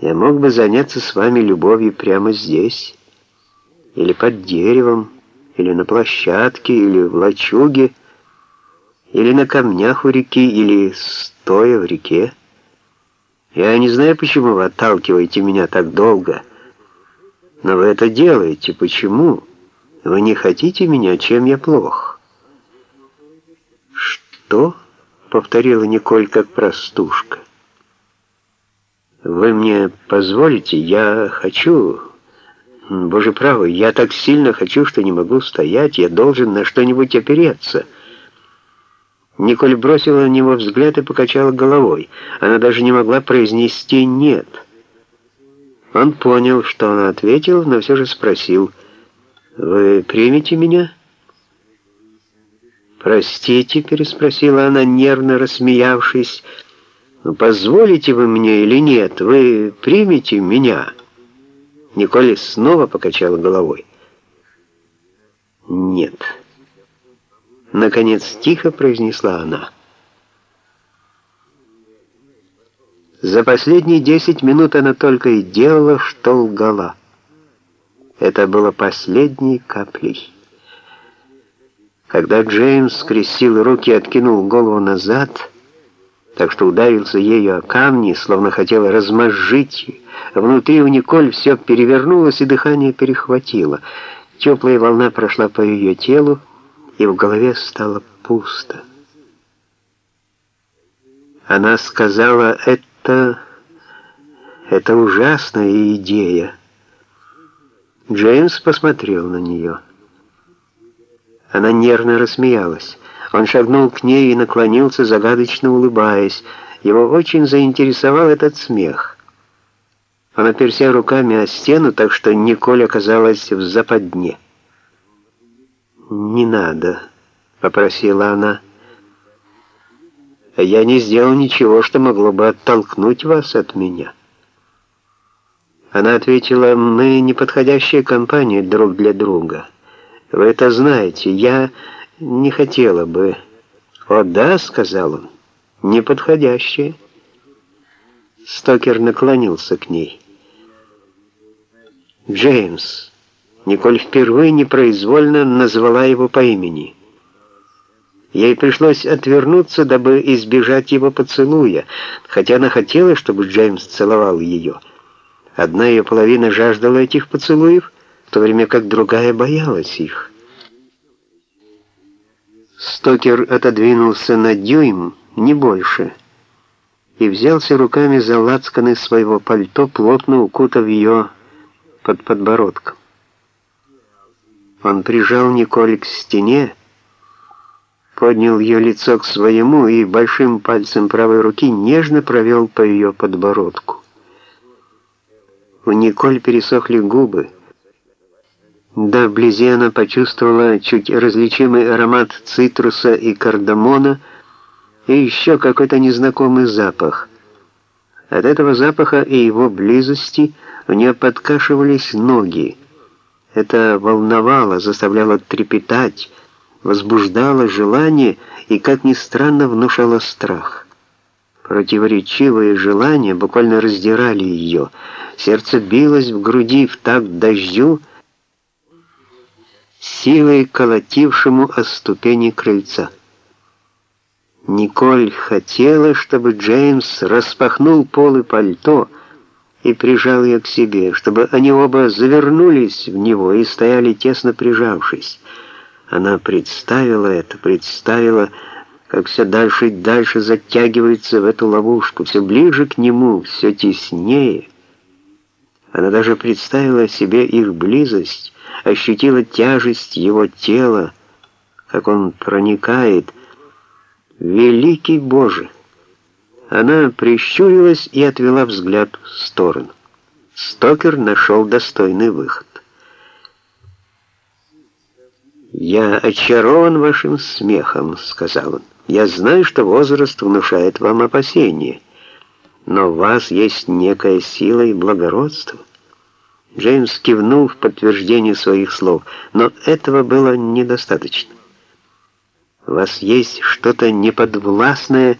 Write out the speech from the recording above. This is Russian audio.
Я мог бы заняться с вами любовью прямо здесь, или под деревом, или на площадке, или в лачуге, или на камнях у реки, или стоя в реке. Я не знаю, почему вы отталкиваете меня так долго, но вы это делаете. Почему? Вы не хотите меня, чем я плох? Что? Повторила Николь как простушка. Вы мне позволите? Я хочу... Боже правый, я так сильно хочу, что не могу стоять. Я должен на что-нибудь опереться. Николь бросила на него взгляд и покачала головой. Она даже не могла произнести «нет». Он понял, что она ответила, но все же спросил «Вы примете меня?» «Простите», — переспросила она, нервно рассмеявшись, «Ну, «позволите вы мне или нет? Вы примете меня?» Николь снова покачала головой. «Нет». Наконец тихо произнесла она. За последние десять минут она только и делала, что лгала. Это было последней каплей. Когда Джеймс скрестил руки и откинул голову назад, так что ударился ею о камни, словно хотел размозжить, внутри у Николь все перевернулось и дыхание перехватило. Теплая волна прошла по ее телу, и в голове стало пусто. Она сказала, это... это ужасная идея. Джеймс посмотрел на нее. Она нервно рассмеялась. Он шагнул к ней и наклонился, загадочно улыбаясь. Его очень заинтересовал этот смех. Он оперся руками о стену, так что Николь оказалась в западне. «Не надо», — попросила она. «Я не сделал ничего, что могло бы оттолкнуть вас от меня». Она ответила, «Мы неподходящая компания друг для друга. Вы это знаете. Я не хотела бы». «О, да», — сказал он, — «неподходящая». Стокер наклонился к ней. «Джеймс». Николь впервые непроизвольно назвала его по имени. Ей пришлось отвернуться, дабы избежать его поцелуя, хотя она хотела, чтобы Джеймс целовал ее. Одна ее половина жаждала этих поцелуев, в то время как другая боялась их. Стокер отодвинулся на дюйм, не больше, и взялся руками за лацканы своего пальто, плотно укутав ее под подбородком. Он прижал Николь к стене, поднял ее лицо к своему и большим пальцем правой руки нежно провел по ее подбородку. У Николь пересохли губы. Да, вблизи она почувствовала чуть различимый аромат цитруса и кардамона и еще какой-то незнакомый запах. От этого запаха и его близости у нее подкашивались ноги. Это волновало, заставляло трепетать, возбуждало желание и, как ни странно, внушало страх. Противоречивые желания буквально раздирали ее. Сердце билось в груди в такт дождю, силой колотившему о ступени крыльца. Николь хотела, чтобы Джеймс распахнул полы пальто, и прижал ее к себе, чтобы они оба завернулись в него и стояли тесно прижавшись. Она представила это, представила, как все дальше и дальше затягивается в эту ловушку, все ближе к нему, все теснее. Она даже представила себе их близость, ощутила тяжесть его тела, как он проникает. Великий Боже! Она прищурилась и отвела взгляд в сторону. Стокер нашел достойный выход. «Я очарован вашим смехом», — сказал он. «Я знаю, что возраст внушает вам опасения, но в вас есть некая сила и благородство». Джеймс кивнул в подтверждение своих слов, но этого было недостаточно. «У вас есть что-то неподвластное,